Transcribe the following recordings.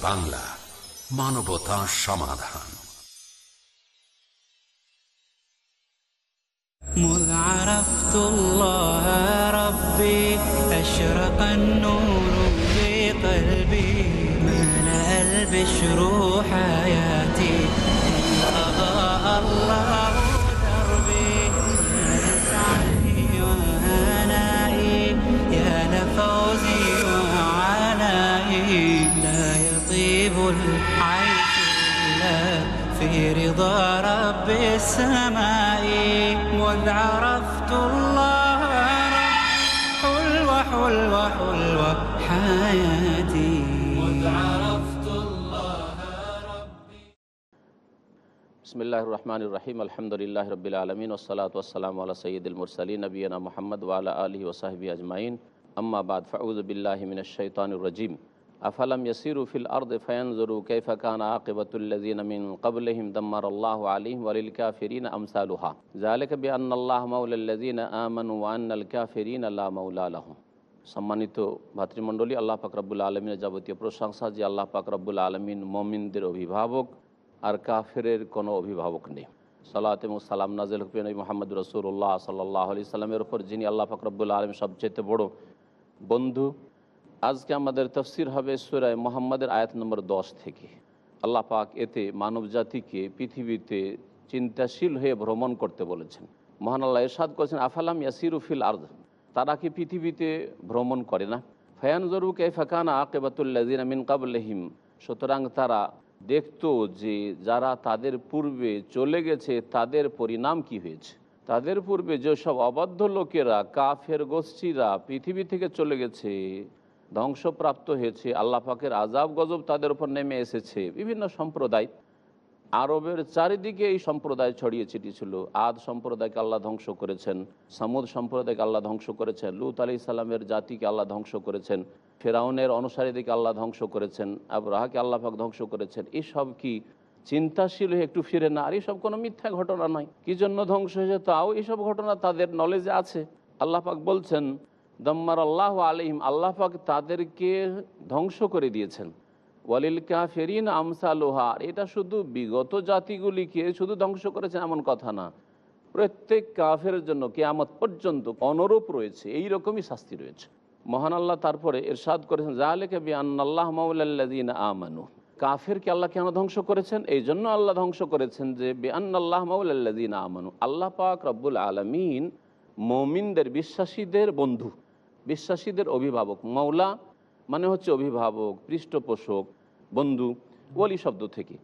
Piece TV Bangla মানবতা সমাধান مذ عرفت الله ربي أشرق النور في قلبي ملأ البشر حياتي برضا رب السماء مذ عرفت الله حلوة حلوة حلوة حياتي. مذ عرفت الله ربي. بسم الله الرحمن الرحيم الحمد لله رب العالمين والصلاة والسلام على سيد المرسلين نبينا محمد وعلى آله وصحبه أجمعين. أما بعد فأعوذ بالله من الشيطان الرجيم. ফাউজবিল্লাহমিনশৈতানুর রাজিম আফালাম ইয়াসিরু ফিল আরদ ফায়ানজুরু কাইফা কানা আকিবাতুল্লাযিনা মিন ক্বাবলিহিম দাম্মারাল্লাহু আলাইহিম ওয়ালিল কাফিরিনা আমসালুহা যালিকা বিআন্নাল্লাহা মাওলাল্লাযিনা আমানু ওয়া আন্নাল কাফিরিনা লা মাওলা লাহুম সম্মানিত ভাতৃমণ্ডলী আল্লাহ পাক রব্বুল আলমিনের যাবতীয় প্রশংসা যে আল্লাহ পাক রব্বুল আলমিন মমিনদের অভিভাবক আর কাফেরের কোনো অভিভাবক নেই সালাত এবং সালাম নাজিল হুফিন মোহাম্মদ রসুল্লাহ সাল্লাহ আলি সাল্লামের ওপর যিনি আল্লাহ ফাকরবুল্লা আলম সবচেয়ে বড় বন্ধু আজকে আমাদের তফসির হবে সুরায় মোহাম্মদের আয়াত নম্বর দশ থেকে। আল্লাহ পাক এতে মানব জাতিকে, পৃথিবীতে চিন্তাশীল হয়ে ভ্রমণ করতে বলেছেন। মহান আল্লাহ এরশাদ করেছেন, আফালাম ইয়াসিরুফিল আর্দ? তারা কি পৃথিবীতে ভ্রমণ করে না? ফয়ান জরুক এ ফাকানা আকেবাতুল্লাজিন মিন কাবলহিম সুতরাং তারা দেখতো যে যারা তাদের পূর্বে চলে গেছে, তাদের পরিণাম কি হয়েছে? তাদের পূর্বে যেসব অবাধ্য লোকেরা, কাফের গোষ্ঠীরা পৃথিবী থেকে চলে গেছে ধ্বংসপ্রাপ্ত হয়েছে, আল্লাহ পাকের আজাব গজব তাদের উপর নেমে এসেছে। বিভিন্ন সম্প্রদায়, আরবের চারিদিকে এই সম্প্রদায় ছড়িয়ে ছিটিয়েছিল। আদ সম্প্রদায়কে আল্লাহ ধ্বংস করেছেন, সামুদ সম্প্রদায়কে আল্লাহ ধ্বংস করেছেন, লুত আলি সাল্লামের জাতিকে আল্লাহ ধ্বংস করেছেন, ফেরাউনের অনুসারীদেরকে আল্লাহ ধ্বংস করেছেন, আবরাহাকে আল্লাহ পাক ধ্বংস করেছেন। এসব কি চিন্তাশীল হয়ে একটু ফিরে না? আর এসব কোনো মিথ্যা ঘটনা নয়। কি জন্য ধ্বংস হয়েছে? তাও এইসব ঘটনা তাদের নলেজে আছে। আল্লাহ পাক বলছেন দম্মার আল্লাহ আলিম আল্লাহ পাক তাদেরকে ধ্বংস করে দিয়েছেন। ওয়ালিল কাফেরিন আমসা লোহার এটা শুধু বিগত জাতিগুলিকে শুধু ধ্বংস করেছেন এমন কথা না। প্রত্যেক কাফের জন্য কেয়ামত পর্যন্ত অনুরূপ রয়েছে এই রকমই শাস্তি রয়েছে। মহান আল্লাহ তারপরে এরশাদ করেছেন জাহালেকে বিআল্লাহ মাউলাল্লাদিন আমানু। কাফেরকে আল্লাহ কেন ধ্বংস করেছেন? এই জন্য আল্লাহ ধ্বংস করেছেন যে বেআল্লাহ মাউলাল্লাদিন আমানু, আল্লাহ পাক রব্বুল আলমিন মমিনদের, বিশ্বাসীদের বন্ধু। বিশ্বাসীদের অভিভাবক মৌলা মানে হচ্ছে অভিভাবক, পৃষ্ঠপোষক, বন্ধু, ওলি শব্দ থেকে।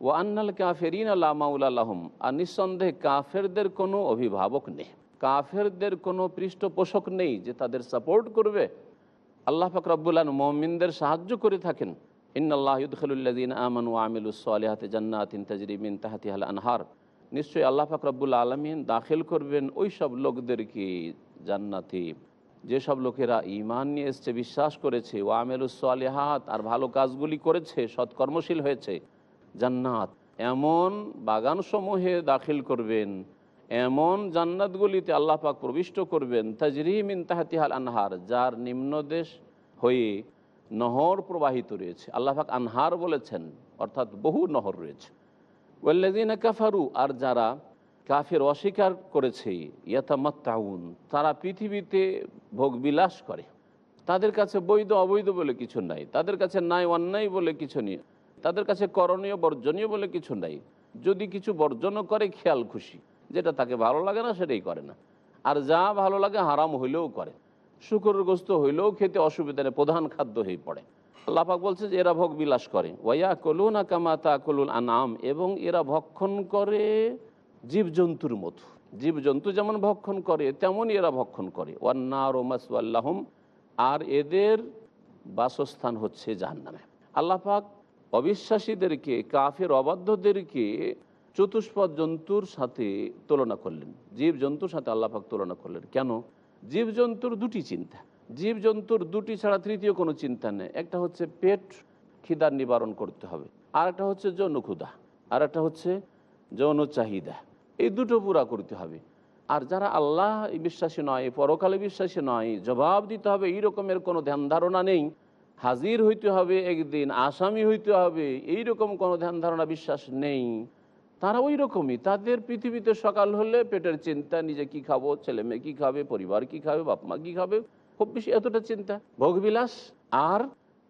ও আন্নাল কাফেরিন আল্লাহ মাউলাহম আর নিঃসন্দেহে কাফেরদের কোনো অভিভাবক নেই। কাফেরদের কোনো পৃষ্ঠপোষক নেই যে তাদের সাপোর্ট করবে। আল্লাহ ফাকরাবুল্লাহ মমিনদের সাহায্য করে থাকেন। ইন্নআল্লাহ ইউদ্দিন আমান আমিলুসলিহাতে জান্নাতিন তাজরিমিন তাহাতিহাল আনহার। নিশ্চয়ই আল্লাহ ফাকরাবুল্লা আলমিন দাখিল করবেন ওই সব লোকদেরকে জান্নাতি যেসব লোকেরা ইমান নিয়ে এসছে, বিশ্বাস করেছে ও আমেলুসলিহাত আর ভালো কাজগুলি করেছে, সৎকর্মশীল হয়েছে, জান্নাত। এমন বাগানসমূহে দাখিল করবেন, এমন জান্নাতগুলিতে আল্লাহ পাক প্রবিষ্ট করবেন তাজরিম তাহাতিহাল আনহার, যার নিম্নদেশ হয়ে নহর প্রবাহিত রয়েছে। আল্লাহ পাক আনহার বলেছেন, অর্থাৎ বহু নহর রয়েছে। ওয়াল্লাদিন কাফারু, আর যারা কাফের অস্বীকার করেছে, ইয়াতামাত্তাউন, তারা পৃথিবীতে ভোগবিলাস করে। তাদের কাছে বৈধ, অবৈধ বলে কিছু নাই। তাদের কাছে নাই, অন্যায় বলে কিছু নেই। তাদের কাছে করণীয়, বর্জনীয় বলে কিছু নাই। যদি কিছু বর্জনও করে, খেয়াল খুশি। যেটা তাকে ভালো লাগে না, সেটাই করে না। আর যা ভালো লাগে, হারাম হইলেও করে। শুকরগ্রস্ত হইলেও খেতে অসুবিধা নেই, প্রধান খাদ্য হয়ে পড়ে। আল্লাপাক বলছে যে, এরা ভোগ বিলাস করে। ওয়া কলুন কামাতা কলুন আনাম এবং এরা ভক্ষণ করে জীবজন্তুর মতো জীবজন্তু যেমন ভক্ষণ করে, তেমনই এরা ভক্ষণ করে। ওয়ান্নার ওমাসাল্লাহম আর এদের বাসস্থান হচ্ছে জাহান্নামে। আল্লাপাক অবিশ্বাসীদেরকে, কাফের অবাধ্যদেরকে চতুষ্পদ জন্তুর সাথে তুলনা করলেন। জীব জন্তুর সাথে আল্লাপাক তুলনা করলেন। কেন? জীবজন্তুর দুটি চিন্তা। জীবজন্তুর দুটি ছাড়া তৃতীয় কোনো চিন্তা নেই। একটা হচ্ছে পেট খিদার নিবারণ করতে হবে আর একটা হচ্ছে যৌন ক্ষুদা আর একটা হচ্ছে যৌন চাহিদা। এই দুটো পুরা করতে হবে। আর যারা আল্লাহ বিশ্বাসী নয়, পরকালে বিশ্বাসী নয়, জবাব দিতে হবে, এই রকমের কোনো ধ্যান ধারণা নেই। হাজির হইতে হবে একদিন, আসামি হইতে হবে, এই রকম কোনো ধ্যান ধারণা বিশ্বাস নেই। তারা ওই রকমই, তাদের পৃথিবীতে সকাল হলে পেটের চিন্তা, নিজে কি খাব, ছেলে মেয়ে কী খাবে, পরিবার কি খাবে, বাপ মা কী খাবে, খুব বেশি এতটা চিন্তা। ভোগবিলাস আর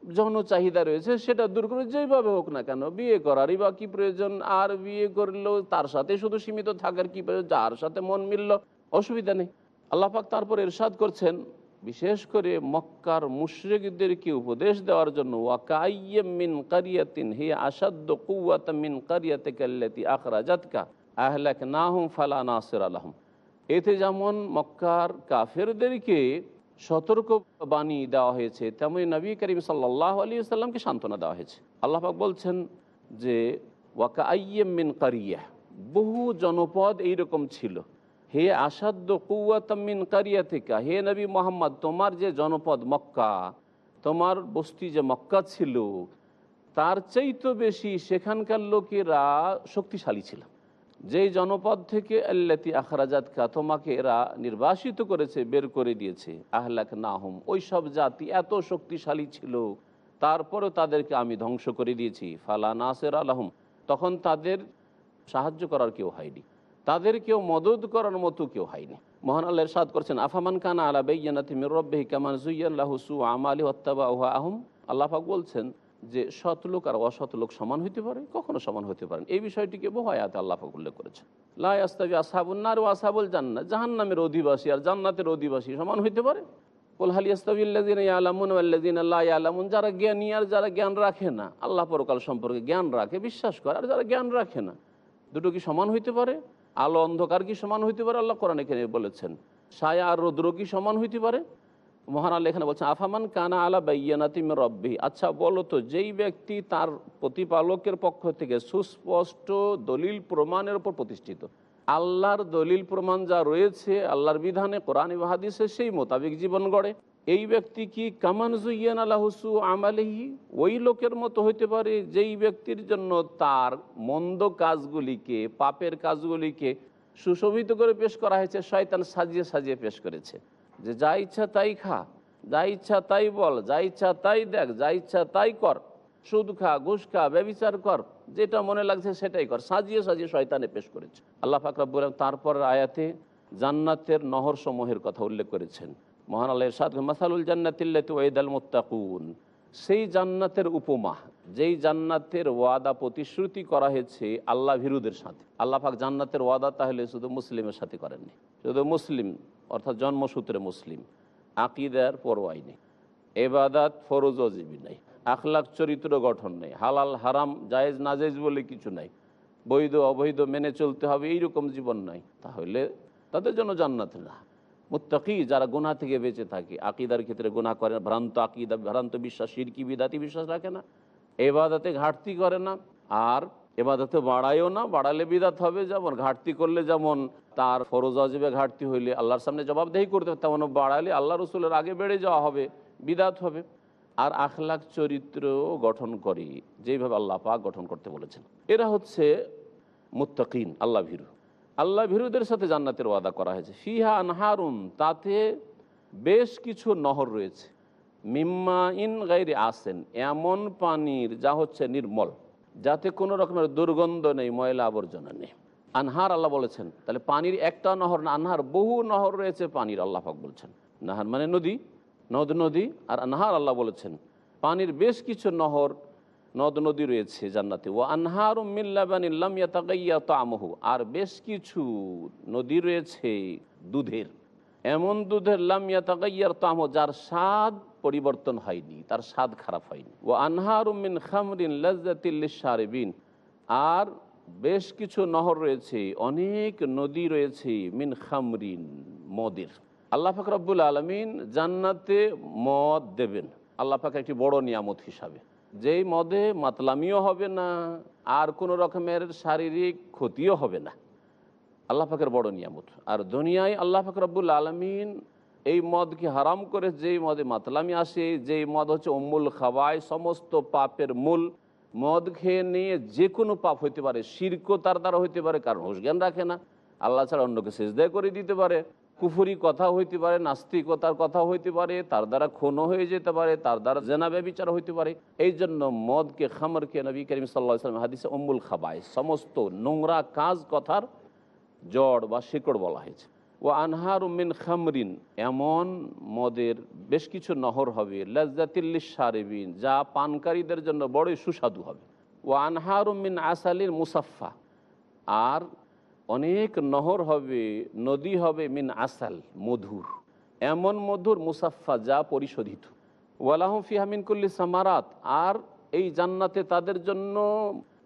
যৌন চাহিদা রয়েছে, সেটা দূর করে যেভাবে হোক না কেন, বিয়ে করারই বা কি প্রয়োজন, আর বিয়ে করলেও তার সাথে শুধু সীমিত থাকার কি প্রয়োজন, যার সাথে মন মিলল, অসুবিধা নেই। আল্লাহ পাক তারপর এরশাদ করছেন, বিশেষ করে মক্কার মুশরিকদেরকে উপদেশ দেওয়ার জন্য ওয়াকাইয়ে মিন কারিয়াতিন হে কারিয়াতে কাল্লাতি আখরাজাতকা আহলাক নাহুম ফালা নাসির আলহম এতে যেমন মক্কার কাফেরদেরকে সতর্ক বাণী দেওয়া হয়েছে, তেমনি নবী করিম সাল্লাহ আলী সাল্লামকে সান্ত্বনা দেওয়া হয়েছে। আল্লাহ পাক বলছেন যে ওয়াকা মিন কারিয়া বহু জনপদ এইরকম ছিল। হে আসাদ্য কুয়াতামিন কারিয়া থেকে হে নবী মোহাম্মদ, তোমার যে জনপদ মক্কা, তোমার বস্তি যে মক্কা ছিল, তার চাইতো বেশি সেখানকার লোকেরা শক্তিশালী ছিল। যেই জনপদ থেকে আল্লাতি আখরাজাতকা তোমাকে এরা নির্বাসিত করেছে, বের করে দিয়েছে। আহলাক নাহম ওই সব জাতি এত শক্তিশালী ছিল, তারপরেও তাদেরকে আমি ধ্বংস করে দিয়েছি। ফালা নাসের আলহম, তখন তাদের সাহায্য করার কেউ হয়নি। তাদের কেউ মদত করার মতো কেউ হয়নি। মহান আল্লাহ সাদ করছেন, আফামান কানা আলা বেয়ানাতি মির রব্বিহি কামান জুইয়াল্লাহু সু আমালি হত্তাবা আহম। আল্লাহ পাক বলছেন যে সৎ লোক আর অসৎ লোক সমান হইতে পারে, কখনো সমান হতে পারেন এই বিষয়টিকে বহু আয়াতে আল্লাহ উল্লেখ করেছেন। লাই আস্তাবি আসাবুন্নার ও আসাবুল জান্নাত জাহান্নামের অধিবাসী আর জান্নাতের অধিবাসী সমান হইতে পারে? কোলহালি আস্তাবিল্লাদিন আলামুন আল্লাদিন আল্লাহ আলামুন যারা জ্ঞানী আর যারা জ্ঞান রাখে না, আল্লাহ পরকাল সম্পর্কে জ্ঞান রাখে, বিশ্বাস করে, আর যারা জ্ঞান রাখে না, দুটো কি সমান হইতে পারে? আলো অন্ধকার কি সমান হইতে পারে? আল্লাহ কোরআন এখানে বলেছেন সায়া আর রৌদ্র কি সমান হইতে পারে? মহান আল্লাহ এখানে বলছেন, আফামান কানা আলা বাইয়ানাতিম রব্বি আচ্ছা বলো তো, যেই ব্যক্তি তার প্রতিপালকের পক্ষ থেকে সুস্পষ্ট দলিল প্রমাণের উপর প্রতিষ্ঠিত, আল্লাহর দলিল প্রমাণ যা রয়েছে, আল্লাহর বিধানে কোরআন হাদিসে সেই মোতাবেক জীবন গড়ে, এই ব্যক্তি কি কামান জুইয়ান আল্লাহসু আমালেহি? ওই লোকের মতো হইতে পারে যেই ব্যক্তির জন্য তার মন্দ কাজগুলিকে, পাপের কাজগুলিকে সুশোভিত করে পেশ করা হয়েছে, শয়তান সাজিয়ে সাজিয়ে পেশ করেছে। যে যা ইচ্ছা তাই খা, যা ইচ্ছা তাই বল, যা ইচ্ছা তাই দেখ, যা ইচ্ছা তাই কর, সুদ খা, ঘুষ খা, ব্যবিচার কর, যেটা মনে লাগছে সেটাই কর, সাজিয়ে সাজিয়ে শয়তানে পেশ করেছে। আল্লাহ ফাকরাবুল তারপর আয়াতে জান্নাতের নহর সমূহের কথা উল্লেখ করেছেন। মহান আল্লাহ সাদ মাসালুল জান্নাতিল্লাতি ওয়াইদাল মুত্তাকুন। সেই জান্নাতের উপমা, যেই জান্নাতের ওয়াদা প্রতিশ্রুতি করা হয়েছে আল্লাহ ভিরুদের সাথে। আল্লাহ পাক জান্নাতের ওয়াদা তাহলে শুধু মুসলিমের সাথে করেননি। শুধু মুসলিম অর্থাৎ জন্মসূত্রে মুসলিম। আকিদার পরোয়াই নেই। এবাদাত ফরজ অজীবী নেই। আখলাক চরিত্র গঠন নেই। হালাল, হারাম, জায়েজ, নাজেজ বলে কিছু নাই। বৈধ, অবৈধ মেনে চলতে হবে, এইরকম জীবন নাই। তাহলে তাদের জন্য জান্নাত না। মুত্তাকি যারা গুনাহ থেকে বেঁচে থাকে, আকিদার ক্ষেত্রে গুনাহ করে না। ভ্রান্ত আকিদা, ভ্রান্ত বিশ্বাস শিরকি বিদাতি বিশ্বাস রাখে না। এবাদাতে ঘাটতি করে না। আর এবাদাতে বাড়ায়ও না, বাড়ালে বিদাত হবে যেমন, ঘাটতি করলে যেমন, তার ফরজ অজীবে ঘাটতি হইলে আল্লাহর সামনে জবাবদেহি করতে হবে তেমন বাড়ালে আল্লাহ রসুলের আগে বেড়ে যাওয়া হবে, বিদাত হবে। আর আখলাখ চরিত্র গঠন করে, যেইভাবে আল্লাহ পাক গঠন করতে বলেছেন। এরা হচ্ছে মুত্তাকিন, আল্লাহ ভীরু। আল্লাহ ভীরুদের সাথে জান্নাতের ওয়াদা করা হয়েছে। ফিহা আনহারুন, তাতে বেশ কিছু নহর রয়েছে। মিম্মা ইন গাইরে আসেন এমন পানির যা হচ্ছে নির্মল। যাতে কোনো রকমের দুর্গন্ধ নেই, ময়লা আবর্জনা নেই। আনহার আল্লাহ বলেছেন, তাহলে পানির একটা নহর না, আনহার বহু নহর রয়েছে পানির, আল্লাহ পাক বলছেন। নাহার মানে নদী, নদ নদী, আর আনহার আল্লাহ বলেছেন, পানির বেশ কিছু নহর, নদ নদী রয়েছে জান্নাতে। ও আনহার মিল্লাবানিল্লাম ইয়াতাগাইয়া তামহু আর বেশ কিছু নদী রয়েছে দুধের। এমন দুধের লাম ইয়াতাগাইয়ার তামহ যার স্বাদ পরিবর্তন হয়নি, তার স্বাদ খারাপ হয়নি। ও আনহার মিন খামরিন লাজ্জাতিল্লিসারেবিন আর বেশ কিছু নহর রয়েছে, অনেক নদী রয়েছে মিন খামরিন, মদের। আল্লাহ পাক রব্বুল আলমিন জান্নাতে মদ দেবেন। আল্লাহ পাক একটি বড় নিয়ামত হিসাবে। যেই মদে মাতলামিও হবে না, আর কোনো রকমের শারীরিক ক্ষতিও হবে না। আল্লাহ পাকের বড় নিয়ামত। আর দুনিয়ায় আল্লাহ পাক রব্বুল আলমিন এই মদকে হারাম করে যেই মদে মাতলামি আসে, যেই মদ হচ্ছে অমূল খাওয়ায় সমস্ত পাপের মূল মদ খেয়ে নিয়ে যে কোনো পাপ হইতে পারে শির্ক তার দ্বারা হইতে পারে, কারণ জ্ঞান রাখে না। আল্লাহ ছাড়া অন্যকে সেজদায় করে দিতে পারে, কুফুরি কথা হইতে পারে, নাস্তিকতার কথা হইতে পারে, তার দ্বারা খুন হয়ে যেতে পারে, তার দ্বারা জেনা ব্যবচার হইতে পারে। এই জন্য মদকে খামরকে নবী করিম সাল্লাহ সাল্লাম হাদিসে অম্বুল খাবায়, সমস্ত নোংরা কাজ কথার জড় বা শেকড় বলা হয়েছে। ও আনহার উমিন খামরিন, এমন মদের বেশ কিছু নহর হবে লজ্জাতিল্লিস সারেবিন যা পানকারীদের জন্য বড়ই সুস্বাদু হবে। ও আনহার উমিন আসালির মুসাফা আর অনেক নহর হবে, নদী হবে মিন আসাল, মধুর। এমন মধুর মুসাফা যা পরিশোধিত। ওয়ালাহম ফিহামিন কুল্লি সামারাত, আর এই জান্নাতে তাদের জন্য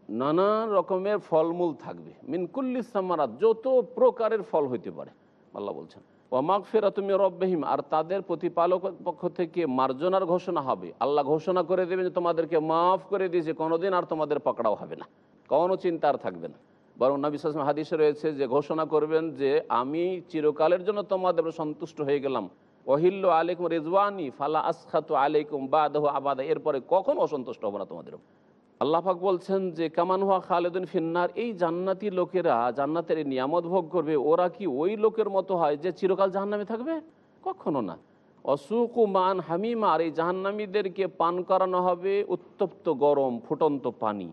নানা রকমের ফলমূল থাকবে। মিনকুল্লি সামারাত, যত প্রকারের ফল হইতে পারে, আল্লাহ বলছেন। ওমাক ফেরা তুমি রব্বাহিম, আর তাদের প্রতিপালক পক্ষ থেকে মার্জনার ঘোষণা হবে। আল্লাহ ঘোষণা করে দেবেন যে, তোমাদেরকে মাফ করে দিয়েছে, কোনোদিন আর তোমাদের পকড়াও হবে না। কোনো চিন্তা আর থাকবে না। বরং নবী সালাম হাদিসে রয়েছে যে, ঘোষণা করবেন যে, আমি চিরকালের জন্য তোমাদের সন্তুষ্ট হয়ে গেলাম। ওহিল্ল আলেকুম রেজওয়ানি, ফালা আসখাতু আলাইকুম বাদহ আবাদা। এরপরে কখন অসন্তুষ্ট হব না তোমাদের আল্লাহাক বলছেন যে, কামান হুয়া খালেদুন ফিন্নার এই জান্নাতি লোকেরা জান্নাতের নিয়ামত ভোগ করবে। ওরা কি ওই লোকের মতো হয় যে, চিরকাল জাহান্নামে থাকবে? কখনো না। অসুকু মান হামিমা, আর এই জাহান্নামীদেরকে পান করানো হবে উত্তপ্ত গরম, ফুটন্ত পানি।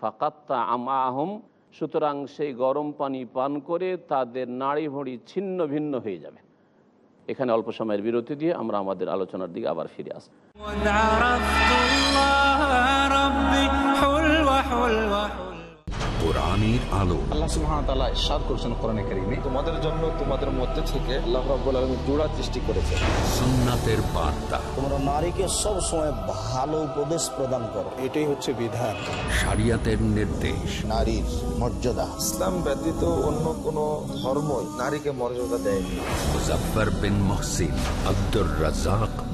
ফাকাত্তা আমা আহম সুতরাং সেই গরম পানি পান করে তাদের নাড়ি ভড়ি ছিন্ন ভিন্ন হয়ে যাবে। এখানে অল্প সময়ের বিরতি দিয়ে আমরা আমাদের আলোচনার দিকে আবার ফিরে আসব। কোরআনের আলো। আল্লাহ সুবহানাহু তাআলা ইরশাদ করেছেন কোরআনে কারীমে। তোমাদের জন্য তোমাদের মধ্যে থেকে আল্লাহ রাব্বুল আলামিন জোড়া সৃষ্টি করেছেন। সুন্নাতের বার্তা। তোমরা নারীকে সব সময় ভালো উপদেশ প্রদান করো। এটাই হচ্ছে বিধান। শরিয়াতের নির্দেশ। নারীর মর্যাদা। ইসলাম ব্যতীত অন্য কোন ধর্মই নারীকে মর্যাদা দেয়নি। Muzaffar bin Mohsin Abdur Razzak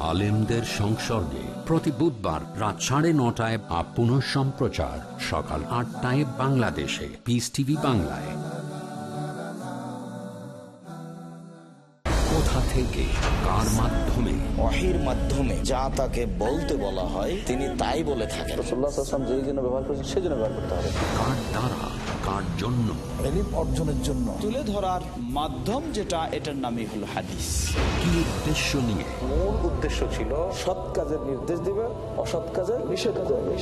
আলেমদের সংসর্গে প্রতি বুধবার রাত সাড়ে নটায় আপ পুনঃ সম্প্রচার সকাল আটটায় বাংলাদেশে। পিস টিভি বাংলায়। কোথা থেকে কার মাধ্যমে? অহির মাধ্যমে যা তাকে বলতে বলা হয় তিনি তাই বলে থাকেন। রাসূলুল্লাহ সাল্লাল্লাহু আলাইহি ওয়াসাল্লাম যেই জন্য ব্যবহার করেছেন সেই জন্য ব্যবহার করতে হবে। কার দ্বারা? কার জন্য। এলিম অর্জনের জন্য। তুলে ধরার মাধ্যম যেটা এটার নামই হলো হাদিস। কি উদ্দেশ্য নিয়ে? মূল উদ্দেশ্য ছিল সৎ কাজের নির্দেশ দিবে অসৎ কাজের নিষেধ করবে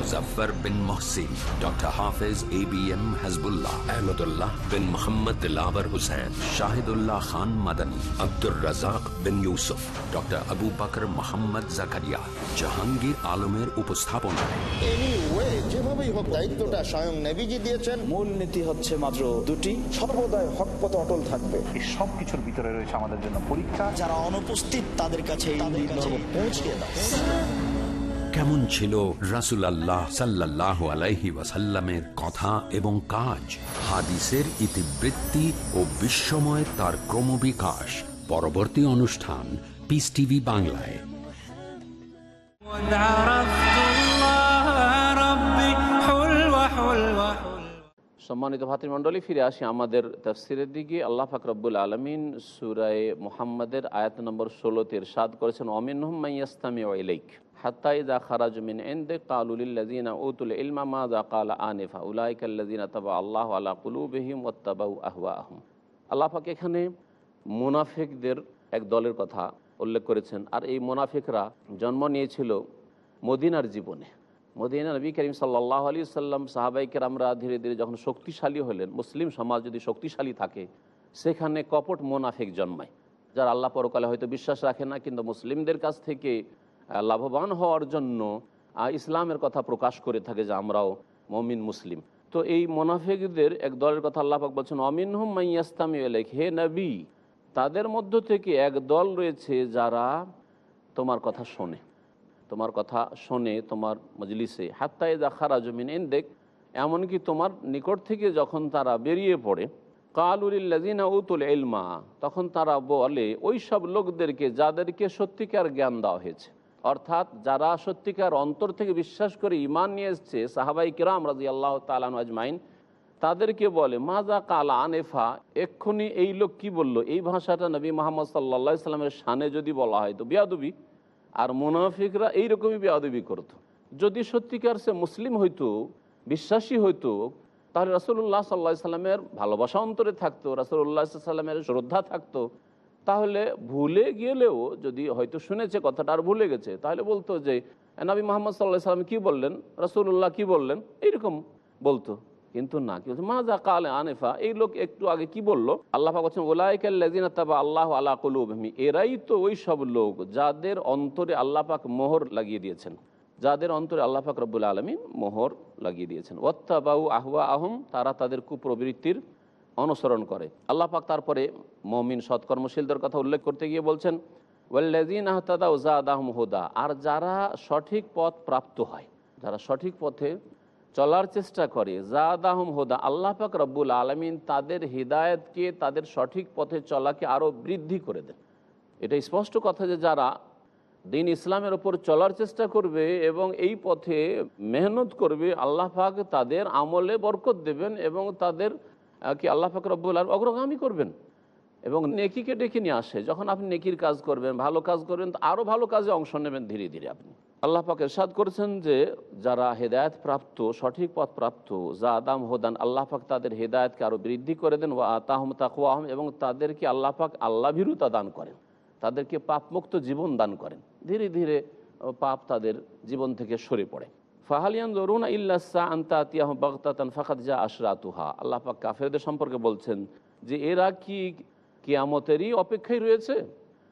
Muzaffar bin Mohsin doctor Hafez A B M Hasbullah Ahmadullah bin Mohammad Dilawar Hussain Shahidullah Khan Madani Abdur Razzak bin Yusuf doctor Abu Bakr Mohammad Zakaria Jahangir আলমের ওয়ে যেভাবেই হোক দায়িত্বটা স্বয়ং নেভিজি দিয়েছেন। মূল নীতি হচ্ছে মাত্র দুটি। সর্বদাই হক পথে অটল থাকবে। এই সব কিছুর ভিতরে রয়েছে আমাদের জন্য পরীক্ষা। যারা অনুপস্থিত তাদের কাছে দাও। কেমন ছিল রাসুলাল্লাহ সাল্লাহ আলাইহি ওয়াসাল্লামের কথা এবং কাজ? হাদিসের ইতিবৃত্তি ও বিশ্বময় তার ক্রমবিকাশ। পরবর্তী অনুষ্ঠান পিস টিভি বাংলায়। সম্মানিত ভাতৃমণ্ডলী, ফিরে আসি আমাদের তফসিরের দিকে। আল্লাহ ফাকরবুল আলমিন সুরায় মোহাম্মদের আয়াত নম্বর ষোলোতে সাদ করেছেন অমিন মাইয়াস্তামি ওয়াইলাইক হাত্তা ইদা খারাজ মিন ইনদে কালুলিল্লাযিনা উতুল ইলমা মাযা ক্বালা আনিফা উলাইকাল্লাযিনা তাবা আল্লাহু আলা কুলুবিহিম ওয়াত্তাবাউ আহওয়াআহুম। আল্লাহ পাক এখানে মুনাফিকদের এক দলের কথা উল্লেখ করেছেন। আর এই মুনাফিকরা জন্ম নিয়েছিল মদিনার জীবনে। মদিনা নবী করিম সাল্লাহ আলী সাল্লাম সাহাবাইকের আমরা ধীরে ধীরে যখন শক্তিশালী হলেন, মুসলিম সমাজ যদি শক্তিশালী থাকে, সেখানে কপট মোনাফেক জন্মায়। যারা আল্লাহ পরকালে হয়তো বিশ্বাস রাখে না, কিন্তু মুসলিমদের কাছ থেকে লাভবান হওয়ার জন্য ইসলামের কথা প্রকাশ করে থাকে যে আমরাও মমিন মুসলিম। তো এই মোনাফেকদের এক দলের কথা আল্লাহ পাক বলছেন অমিন হুম মাইয়াস্তামি এলেক হে নবী, তাদের মধ্য থেকে এক দল রয়েছে যারা তোমার কথা শোনে। তোমার কথা শোনে তোমার মজলিসে। হাত্তায় দেখা রাজমিন এন দেখ এমনকি তোমার নিকট থেকে যখন তারা বেরিয়ে পড়ে কালুরিল্লাজিনা উতুল এলমা তখন তারা বলে, ওই সব লোকদেরকে যাদেরকে সত্যিকার জ্ঞান দেওয়া হয়েছে। অর্থাৎ যারা সত্যিকার অন্তর থেকে বিশ্বাস করে ইমান নিয়ে এসছে, সাহাবাই কিরাম রাজি আল্লাহ তালান আজমাইন, তাদেরকে বলে মাজা কালা আনেফা? এক্ষুনি এই লোক কি বলল? এই ভাষাটা নবী মোহাম্মদ সাল্লা সাল্লামের সানে যদি বলা হয় তো বিয়াদবি। আর মুনাফিকরা এইরকমই বেয়াদবি করতো। যদি সত্যিকার সে মুসলিম হইতো, বিশ্বাসী হইতো, তাহলে রাসুল্লাহ সাল্লা সাল্লামের ভালোবাসা অন্তরে থাকতো রাসুল্লাহ সাল্লামের শ্রদ্ধা থাকতো। তাহলে ভুলে গেলেও যদি হয়তো শুনেছে কথাটা আর ভুলে গেছে, তাহলে বলতো যে, নবী মোহাম্মদ সাল্লাহ সাল্লাম কি বললেন? রসুল্লাহ কি বললেন? এইরকম বলতো। কিন্তু না, কি বলছে মাজা কাল আনেফা? এই লোক একটু আগে কি বলল? আল্লাহ বলছেন ওলাইকাল্লাজিনা তাবা আল্লাহ আলা কলুবহমি। এরাই তো ওই সব লোক যাদের অন্তরে আল্লাহ পাক মোহর লাগিয়ে দিয়েছেন। যাদের অন্তরে আল্লাহ পাক রব্বুল আলমিন মোহর লাগিয়ে দিয়েছেন। ওত্তাবাউ আহুয়া আহম তারা তাদের কুপ্রবৃত্তির অনুসরণ করে। আল্লাহ পাক তারপরে মমিন সৎকর্মশীলদের কথা উল্লেখ করতে গিয়ে বলছেন ওয়াল্লাজিন আহতাদা ওজাদ আহম হুদা আর যারা সঠিক পথ প্রাপ্ত হয়, যারা সঠিক পথে চলার চেষ্টা করে জাদ আহম হোদা, আল্লাহ পাক রব্বুল আলমিন তাদের হৃদায়তকে, তাদের সঠিক পথে চলাকে আরও বৃদ্ধি করে দেন। এটা স্পষ্ট কথা যে যারা দিন ইসলামের ওপর চলার চেষ্টা করবে এবং এই পথে মেহনত করবে, আল্লাহ পাক তাদের আমলে বরকত দেবেন এবং তাদের কি আল্লাহ পাক রব্বুল আলম অগ্রগামী করবেন? এবং নেকিকে ডেকে নিয়ে আসে। যখন আপনি নেকির কাজ করবেন, ভালো কাজ করবেন, তো আরও ভালো কাজে অংশ নেবেন ধীরে ধীরে আপনি। আল্লাহ পাক এরশাদ করেছেন যে, যারা হেদায়ত প্রাপ্ত, সঠিক পথ প্রাপ্ত, যা আদাম হোদান আল্লাহ পাক তাদের হেদায়তকে আরও বৃদ্ধি করে দেন ও আতাহম তাকুয়াহম, এবং তাদেরকে আল্লাহ পাক আল্লাহ ভীরুতা দান করেন। তাদেরকে পাপমুক্ত জীবন দান করেন। ধীরে ধীরে পাপ তাদের জীবন থেকে সরে পড়ে। ফাহালিয়ান জরুন ইল্লাসা আন্তা আতিয়াহ বাগতাতান ফাকাত যা আশরাতুহা। আল্লাহ পাক কাফেরদের সম্পর্কে বলছেন যে এরা কি কিয়ামতেরই অপেক্ষায় রয়েছে?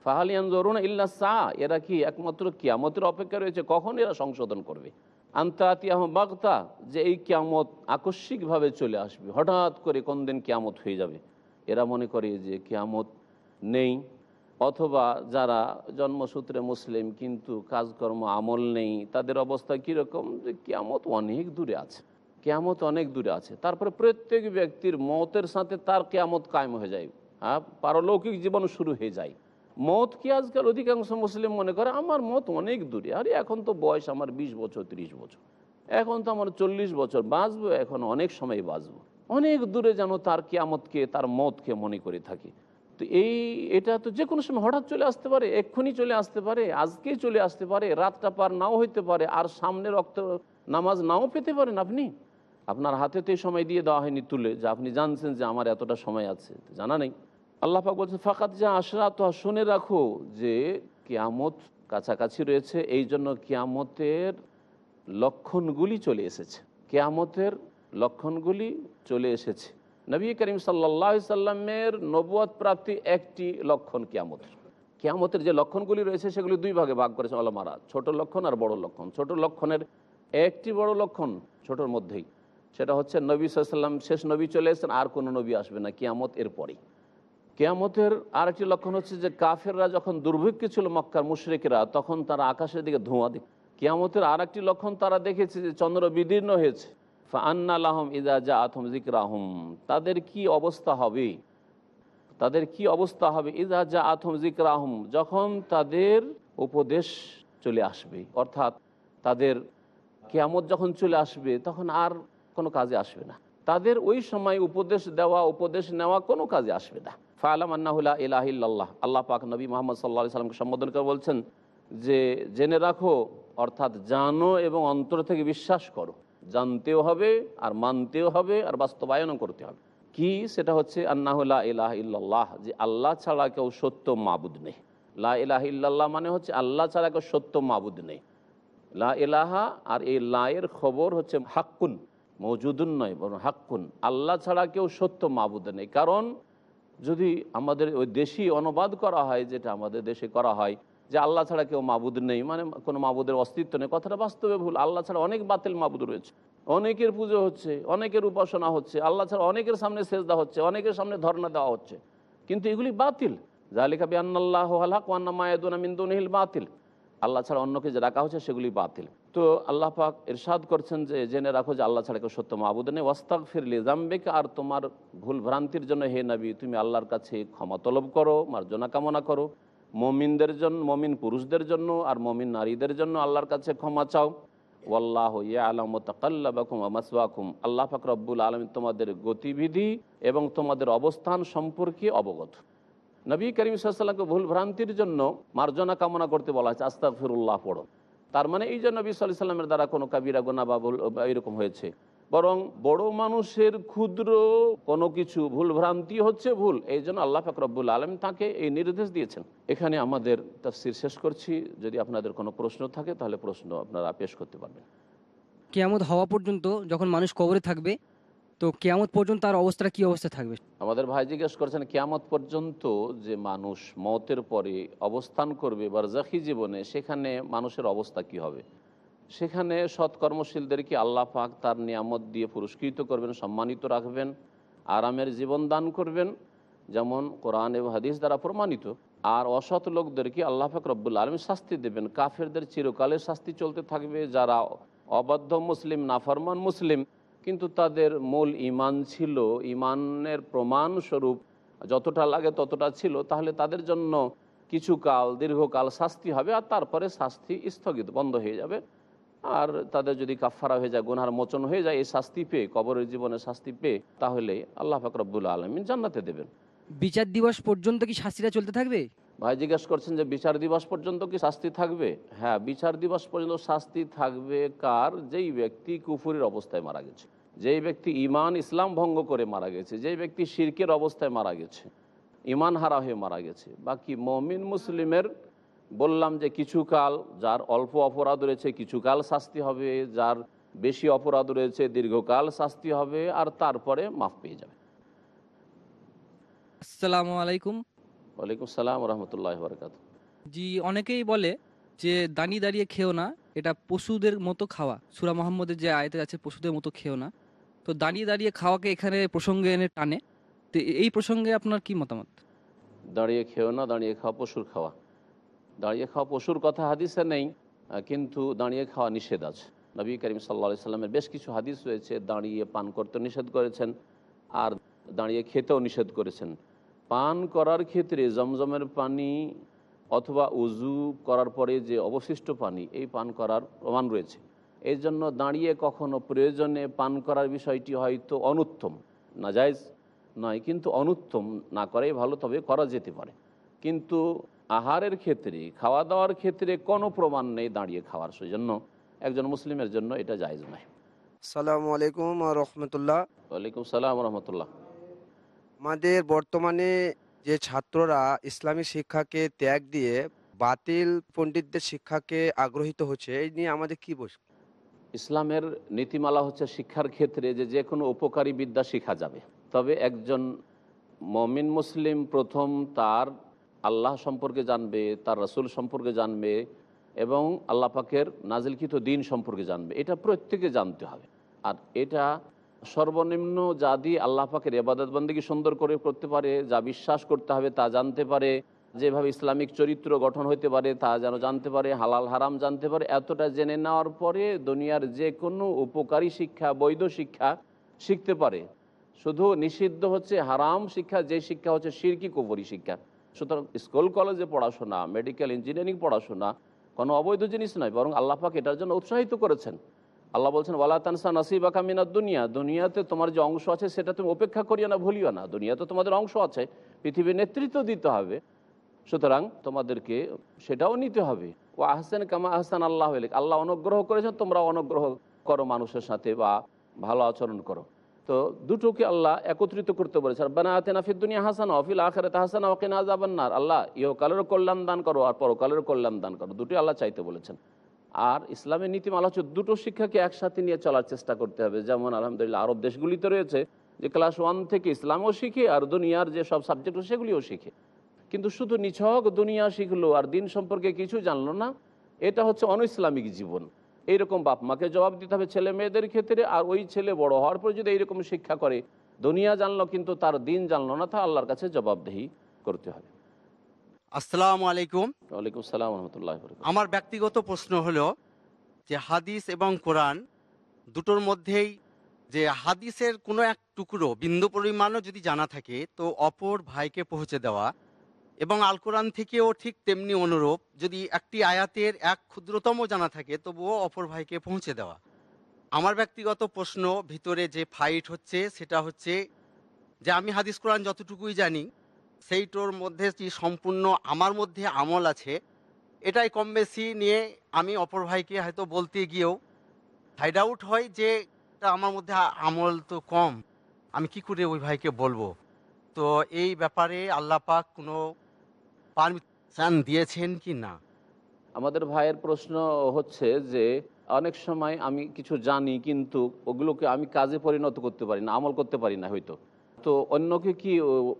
ফাহালিয়ান জরুন ইল্লাসা এরা কি একমাত্র কিয়ামতের অপেক্ষা রয়েছে? কখন এরা সংশোধন করবে? আন্তা আতিয়াহ বাগতা, যে এই কিয়ামত আকস্মিকভাবে চলে আসবে। হঠাৎ করে কোন দিন কিয়ামত হয়ে যাবে? এরা মনে করে যে কিয়ামত নেই। অথবা যারা জন্মসূত্রে মুসলিম কিন্তু কাজকর্ম আমল নেই, তাদের অবস্থা কীরকম? যে কেয়ামত অনেক দূরে আছে। কেয়ামত অনেক দূরে আছে। তারপরে প্রত্যেক ব্যক্তির মতের সাথে তার কেয়ামত কায়েম হয়ে যায়। হ্যাঁ পারলৌকিক জীবন শুরু হয়ে যায়। মত কি আজকাল অধিকাংশ মুসলিম মনে করে, আমার মত অনেক দূরে। আরে, এখন তো বয়স আমার বিশ বছর, ত্রিশ বছর। এখন তো আমার চল্লিশ বছর। বাঁচবো? এখন অনেক সময় বাঁচবো। অনেক দূরে যেন তার কেয়ামতকে, তার মতকে মনে করে থাকি। তো এই, এটা তো যে কোনো সময় হঠাৎ চলে আসতে পারে, এক্ষুনি চলে আসতে পারে, আজকেই চলে আসতে পারে, রাতটা পার নাও হইতে পারে, আর সামনে রক্ত নামাজ নাও পেতে পারেন আপনি। আপনার হাতে তো এই সময় দিয়ে দেওয়া হয়নি তুলে, যে আপনি জানছেন যে আমার এতটা সময় আছে জানা নেই। আল্লাহ পাক বলছেন, ফাঁকাত যা আশরা, তো শুনে রাখো যে কিয়ামত কাছাকাছি রয়েছে, এই জন্য কিয়ামতের লক্ষণগুলি চলে এসেছে। কেয়ামতের লক্ষণগুলি চলে এসেছে। নবী করিম সাল্লা সাল্লামের নবুয়াদ প্রাপ্তি একটি লক্ষণ কেয়ামতের কেয়ামতের যে লক্ষণগুলি রয়েছে সেগুলি দুই ভাগে ভাগ করেছে অলমারা ছোট লক্ষণ আর বড় লক্ষণ। ছোট লক্ষণের একটি বড় লক্ষণ ছোটোর মধ্যেই, সেটা হচ্ছে নবী সাল্লাম শেষ নবী চলে এসেছেন, আর কোনো নবী আসবে না কিয়ামত এর পরেই কেয়ামতের আরেকটি লক্ষণ হচ্ছে যে কাফেররা যখন দুর্ভিক্ষ ছিল মক্কার মুশরিকরা, তখন তারা আকাশের দিকে ধোঁয়া দিক কেয়ামতের আর একটি লক্ষণ তারা দেখেছে যে চন্দ্র বিদীর্ণ হয়েছে। ফান্না লাহম ইদা জা আথম জিকরাহম তাদের কি অবস্থা হবে? তাদের কি অবস্থা হবে? ইদা জা আথম জিকরাহম যখন তাদের উপদেশ চলে আসবে, অর্থাৎ তাদের কেয়ামত যখন চলে আসবে, তখন আর কোনো কাজে আসবে না। তাদের ওই সময় উপদেশ দেওয়া, উপদেশ নেওয়া কোনো কাজে আসবে না। ফালাম আন্নাহুল্লাহ ইলাহিল্লাহ আল্লাহ পাক নবী মোহাম্মদ সাল্লা সাল্লামকে সম্বোধন করে বলছেন যে, জেনে রাখো, অর্থাৎ জানো এবং অন্তর থেকে বিশ্বাস করো। জানতেও হবে আর মানতেও হবে আর বাস্তবায়নও করতে হবে। কি? সেটা হচ্ছে আন্নাহুল্লাহ ইলাহ ইল্লাল্লাহ, যে আল্লাহ ছাড়া কেউ সত্য মাবুদ নেই। লা ইলাহ ইল্লাল্লাহ মানে হচ্ছে আল্লাহ ছাড়া কেউ সত্য মাবুদ নেই। লা ইলাহা আর এই লায়ের খবর হচ্ছে হাক্কুন মজুদুন নয়, বরং হাক্কুন। আল্লাহ ছাড়া কেউ সত্য মাবুদ নেই। কারণ যদি আমাদের ওই দেশি অনুবাদ করা হয়, যেটা আমাদের দেশে করা হয় যে আল্লাহ ছাড়া কেউ মাবুদ নেই মানে কোনো মাবুদের অস্তিত্ব নেই। কথাটা বাস্তবে ভুল। আল্লাহ ছাড়া অনেক বাতিল মাবুদ রয়েছে। অনেকের পুজো হচ্ছে, অনেকের উপাসনা হচ্ছে, আল্লাহ ছাড়া অনেকের সামনে সেজদা হচ্ছে, অনেকের সামনে ধর্ণা দেওয়া হচ্ছে। কিন্তু এগুলি বাতিল। জালিকা বি আন্নাল্লাহ হালাক ওয়ান্না মায়াদুন মিন্দুনহিল বাতিল। আল্লাহ ছাড়া অন্যকে যে রাখা হচ্ছে, সেগুলি বাতিল। তো আল্লাহ পাক ইরশাদ করছেন যে, জেনে রাখো যে আল্লাহ ছাড়া কেউ সত্য মাহবুদ নেই। ওয়াস্তাক ফিরলি জাম্বেক আর তোমার ভুল ভ্রান্তির জন্য, হে নবী, তুমি আল্লাহর কাছে ক্ষমা তলব করো, মার্জনা কামনা করো। মমিনদের জন্য, মমিন পুরুষদের জন্য আর মমিন নারীদের জন্য আল্লাহর কাছে ক্ষমা চাও। ওয়াল্লাহ আলম তাকাল্লাবাকুম মাসওয়াকুম। আল্লাহ পাক রব্বুল আলম তোমাদের গতিবিধি এবং তোমাদের অবস্থান সম্পর্কে অবগত। নবী করিম সাল্লামকে ভুল ভ্রান্তির জন্য মার্জনা কামনা করতে বলা হয়েছে। আস্তাক ফিরুল্লাহ পড়ো। তার মানে এই যে নবী সাল্লাহ সাল্লামের দ্বারা কোনো কাবিরা গোনা বা এরকম হয়েছে। বরং বড় মানুষের ক্ষুদ্র কোনো কিছু ভুল ভ্রান্তি হচ্ছে ভুল এই জন্য আল্লাহ ফাকরবুল আলম তাকে এই নির্দেশ দিয়েছেন। এখানে আমাদের তাফসির শেষ করছি। যদি আপনাদের কোনো প্রশ্ন থাকে তাহলে প্রশ্ন আপনারা পেশ করতে পারবেন। কেয়ামত হওয়া পর্যন্ত যখন মানুষ কবরে থাকবে তো কেয়ামত পর্যন্ত তার অবস্থাটা কি অবস্থা থাকবে? আমাদের ভাই জিজ্ঞেস করেছেন কেয়ামত পর্যন্ত যে মানুষ মতের পরে অবস্থান করবে বা বারজাখি জীবনে সেখানে মানুষের অবস্থা কি হবে? সেখানে সৎকর্মশীলদেরকে আল্লাহ পাক তার নিয়ামত দিয়ে পুরস্কৃত করবেন, সম্মানিত রাখবেন, আরামের জীবন দান করবেন? যেমন কোরআন এবং হাদিস দ্বারা প্রমাণিত। আর অসৎ লোকদেরকে আল্লাহ পাক রব্বুল আলম শাস্তি দেবেন? কাফেরদের চিরকালে শাস্তি চলতে থাকবে। যারা অবাধ্য মুসলিম, নাফরমান মুসলিম, কিন্তু তাদের মূল ইমান ছিল ইমানের প্রমাণ স্বরূপ যতটা লাগে ততটা ছিল, তাহলে তাদের জন্য কিছু কাল, দীর্ঘকাল শাস্তি হবে, আর তারপরে শাস্তি স্থগিত, বন্ধ হয়ে যাবে। আর তাদের যদি কাফারা হয়ে যায় গুনহার মোচন হয়ে যায় এই শাস্তি পেয়ে কবরের জীবনে শাস্তি পেয়ে তাহলে আল্লাহ ফাকরবুল আলমিন জান্নাতে দেবেন। বিচার দিবস পর্যন্ত কি শাস্তিটা চলতে থাকবে? ভাই জিজ্ঞেস করছেন যে বিচার দিবস পর্যন্ত কি শাস্তি থাকবে? হ্যাঁ বিচার দিবস পর্যন্ত শাস্তি থাকবে কার? যেই ব্যক্তি কুফুরের অবস্থায় মারা গেছে যেই ব্যক্তি ইমান ইসলাম ভঙ্গ করে মারা গেছে যেই ব্যক্তি শিরকের অবস্থায় মারা গেছে ইমান হারা হয়ে মারা গেছে বাকি মমিন মুসলিমের বললাম যে কিছু কাল যার অল্প অপরাধ রয়েছে কিছু কাল শাস্তি হবে যার বেশি অপরাধ রয়েছে দীর্ঘকাল শাস্তি হবে আর তারপরে মাফ পেয়ে যাবে। আসসালামু আলাইকুম। ওয়ালাইকুম সালাম রহমতুল্লাহ বরকাত জি অনেকেই বলে যে দাঁড়িয়ে দাঁড়িয়ে খেও না এটা পশুদের মতো খাওয়া। সুরা মোহাম্মদের যে আয়তে আছে পশুদের মতো খেও না। তো দাঁড়িয়ে দাঁড়িয়ে খাওয়াকে এখানে প্রসঙ্গে এনে টানে। তো এই প্রসঙ্গে আপনার কি মতামত? দাঁড়িয়ে খেও না দাঁড়িয়ে খাওয়া পশুর খাওয়া। দাঁড়িয়ে খাওয়া পশুর কথা হাদিসে নেই কিন্তু দাঁড়িয়ে খাওয়া নিষেধ আছে। নবী করিম সাল্লা সাল্লামের বেশ কিছু হাদিস রয়েছে, দাঁড়িয়ে পান করতে নিষেধ করেছেন আর দাঁড়িয়ে খেতেও নিষেধ করেছেন। পান করার ক্ষেত্রে জমজমের পানি অথবা উজু করার পরে যে অবশিষ্ট পানি, এই পান করার প্রমাণ রয়েছে। এই জন্য দাঁড়িয়ে কখনো প্রয়োজনে পান করার বিষয়টি হয়তো অনুত্তম নাজাইজ নয়, কিন্তু অনুত্তম না করাই ভালো, তবে করা যেতে পারে। কিন্তু আহারের ক্ষেত্রে খাওয়া দাওয়ার ক্ষেত্রে কোনো প্রমাণ নেই দাঁড়িয়ে খাওয়ার সেজন্য একজন মুসলিমের জন্য এটা জায়জ নয়। সালামু আলাইকুম রহমতুল্লাহ। ওয়ালাইকুম সালাম রহমতুল্লাহ। আমাদের বর্তমানে যে ছাত্ররা ইসলামী শিক্ষাকে ত্যাগ দিয়ে বাতিল পণ্ডিতদের শিক্ষাকে আগ্রহিত হচ্ছে এই নিয়ে আমাদের কি বস ইসলামের নীতিমালা হচ্ছে শিক্ষার ক্ষেত্রে যে যে কোনো উপকারী বিদ্যা শেখা যাবে। তবে একজন মমিন মুসলিম প্রথম তার আল্লাহ সম্পর্কে জানবে, তার রসুল সম্পর্কে জানবে এবং আল্লাহ পাকের নাজিলকৃত দিন সম্পর্কে জানবে। এটা প্রত্যেকে জানতে হবে। আর এটা সর্বনিম্ন যা দিয়ে আল্লাহ পাকের এবাদত বন্দীকে সুন্দর করে করতে পারে, যা বিশ্বাস করতে হবে তা জানতে পারে, যেভাবে ইসলামিক চরিত্র গঠন হতে পারে তা যেন জানতে পারে, হালাল হারাম জানতে পারে, এতটা জেনে নেওয়ার পরে দুনিয়ার যে কোনো উপকারী শিক্ষা, বৈধ শিক্ষা শিখতে পারে। শুধু নিষিদ্ধ হচ্ছে হারাম শিক্ষা, যে শিক্ষা হচ্ছে শিরকি কুবরি শিক্ষা। সুতরাং স্কুল, কলেজে পড়াশোনা মেডিকেল ইঞ্জিনিয়ারিং পড়াশোনা কোনো অবৈধ জিনিস নয়, বরং আল্লাহ পাক এটার জন্য উৎসাহিত করেছেন। আল্লাহ বলছেন, ওয়ালা তানসা নাসিবা কামিনা দুনিয়া দুনিয়াতে তোমার যে অংশ আছে সেটা তুমি উপেক্ষা করিও না, ভুলিও না। দুনিয়াতে তোমাদের অংশ আছে, পৃথিবীর নেতৃত্ব দিতে হবে। সুতরাং তোমাদেরকে সেটাও নিতে হবে। ও আহসান কামা আহসান আল্লাহ। আল্লাহ অনুগ্রহ করেছেন তোমরা অনুগ্রহ করো মানুষের সাথে বা ভালো আচরণ করো। তো দুটোকে আল্লাহ একত্রিত করতে বলেছে। আর বানাতে নাফির দুনিয়া হাসান অফিল আখেরাত হাসান ওকিনা আজাবান্নার আল্লাহ ইহকালেরও কল্যাণ দান করো, আর পরকালেরও কল্যাণ দান করো। দুটোই আল্লাহ চাইতে বলেছেন। আর ইসলামের নীতিমালা হচ্ছে দুটো শিক্ষাকে একসাথে নিয়ে চলার চেষ্টা করতে হবে। যেমন আলহামদুলিল্লাহ আরব দেশগুলিতে রয়েছে যে ক্লাস ওয়ান থেকে ইসলামও শিখে, আর দুনিয়ার যে সব সাবজেক্ট সেগুলিও শিখে। কিন্তু শুধু নিছক দুনিয়া শিখলো আর দিন সম্পর্কে কিছু জানলো না, এটা হচ্ছে অনইসলামিক জীবন। এইরকম বাপ মাকে জবাব দিতে হবে ছেলে মেয়েদের ক্ষেত্রে আর ওই ছেলে বড় হওয়ার পর যদি এইরকম শিক্ষা করে দুনিয়া জানলো কিন্তু তার দিন জানলো না তা আল্লাহর কাছে জবাবদেহি করতে হবে। আসসালামু আলাইকুম। ওয়ালাইকুম সালাম রহমতুল্লাহ আমার ব্যক্তিগত প্রশ্ন হলো যে হাদিস এবং কোরআন দুটোর মধ্যেই যে হাদিসের কোনো এক টুকরো বিন্দু পরিমাণও যদি জানা থাকে তো অপর ভাইকে পৌঁছে দেওয়া এবং আল কোরআন থেকেও ঠিক তেমনি অনুরূপ। যদি একটি আয়াতের এক ক্ষুদ্রতম জানা থাকে, তবুও অপর ভাইকে পৌঁছে দেওয়া। আমার ব্যক্তিগত প্রশ্ন, ভিতরে যে ফাইট হচ্ছে, সেটা হচ্ছে যে আমি হাদিস কোরআন যতটুকুই জানি, সেইটোর মধ্যে যে সম্পূর্ণ আমার মধ্যে আমল আছে? এটাই কম বেশি নিয়ে আমি অপর ভাইকে হয়তো বলতে গিয়েও ফাইড আউট হয় যে আমার মধ্যে আমল তো কম। আমি কি করে ওই ভাইকে বলব? তো এই ব্যাপারে আল্লাহ পাক কোনো পারমিশন দিয়েছেন কি না? আমাদের ভাইয়ের প্রশ্ন হচ্ছে যে, অনেক সময় আমি কিছু জানি কিন্তু ওগুলোকে আমি কাজে পরিণত করতে পারি না, আমল করতে পারি না হয়তো। তো অন্যকে কি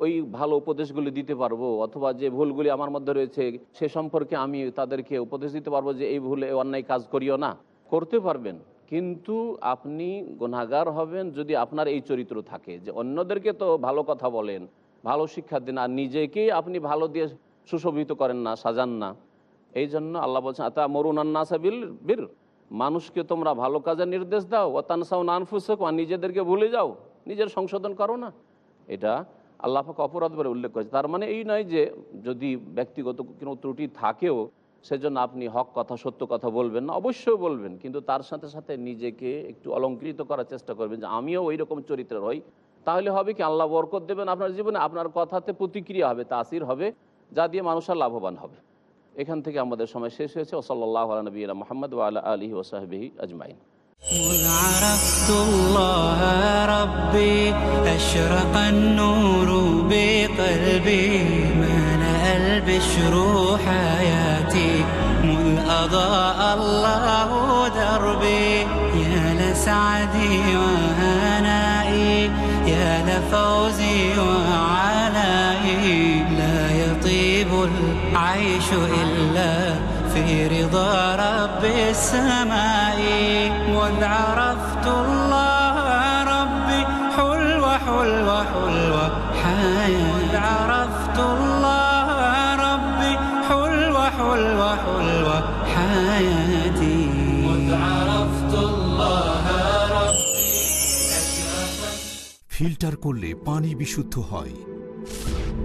ওই ভালো উপদেশগুলি দিতে পারব? অথবা যে ভুলগুলি আমার মধ্যে রয়েছে, সে সম্পর্কে আমি তাদেরকে উপদেশ দিতে পারব যে, এই ভুলে অন্যায় কাজ করিও না। করতে পারবেন, কিন্তু আপনি গুণাগার হবেন যদি আপনার এই চরিত্র থাকে। যে অন্যদেরকে তো ভালো কথা বলেন, ভালো শিক্ষা দেন, আর নিজেকেই আপনি ভালো দিয়ে সুশোভিত করেন না, সাজান না। এই জন্য আল্লাহ বলছেন আতা মরুন আন্নাসাবিল বীর, মানুষকে তোমরা ভালো কাজের নির্দেশ দাও ও তানসাউ নানফুসক আর নিজেদেরকে ভুলে যাও, নিজের সংশোধন করো না। এটা আল্লাহ পাক অপরাধ বলে উল্লেখ করেছে। তার মানে এই নয় যে যদি ব্যক্তিগত কোনো ত্রুটি থাকেও, সেজন্য আপনি হক কথা, সত্য কথা বলবেন না, অবশ্যই বলবেন। কিন্তু তার সাথে সাথে নিজেকে একটু অলঙ্কৃত করার চেষ্টা করবেন যে, আমিও ওই রকম চরিত্রের হই তাহলে হবে কি, আল্লাহ বরকত দেবেন আপনার জীবনে, আপনার কথাতে প্রতিক্রিয়া হবে, তাসির হবে। যা দিয়ে মানুষের লাভবান হবে এখান থেকে আমাদের সময় শেষ হয়েছে ওসল্লাহ নবীনা মোহাম্মদ ওয়ালা আলহি ওসাহবিহি আজমাইন مذ عرفت الله ربي أشرق النور بقلبي ملأ البشر حياتي مذ أضاء الله دربي يا لسعدي وهنائي يا لفوزي وعنائي لا يطيب العيش إلا في رضا رب السماء مذ عرفت الله ربي حلوة حلوة حلوة حياة مذ عرفت الله ربي حلوة حلوة حلوة حياتي مذ عرفت الله ربي ফিল্টার করলে পানি বিশুদ্ধ হয়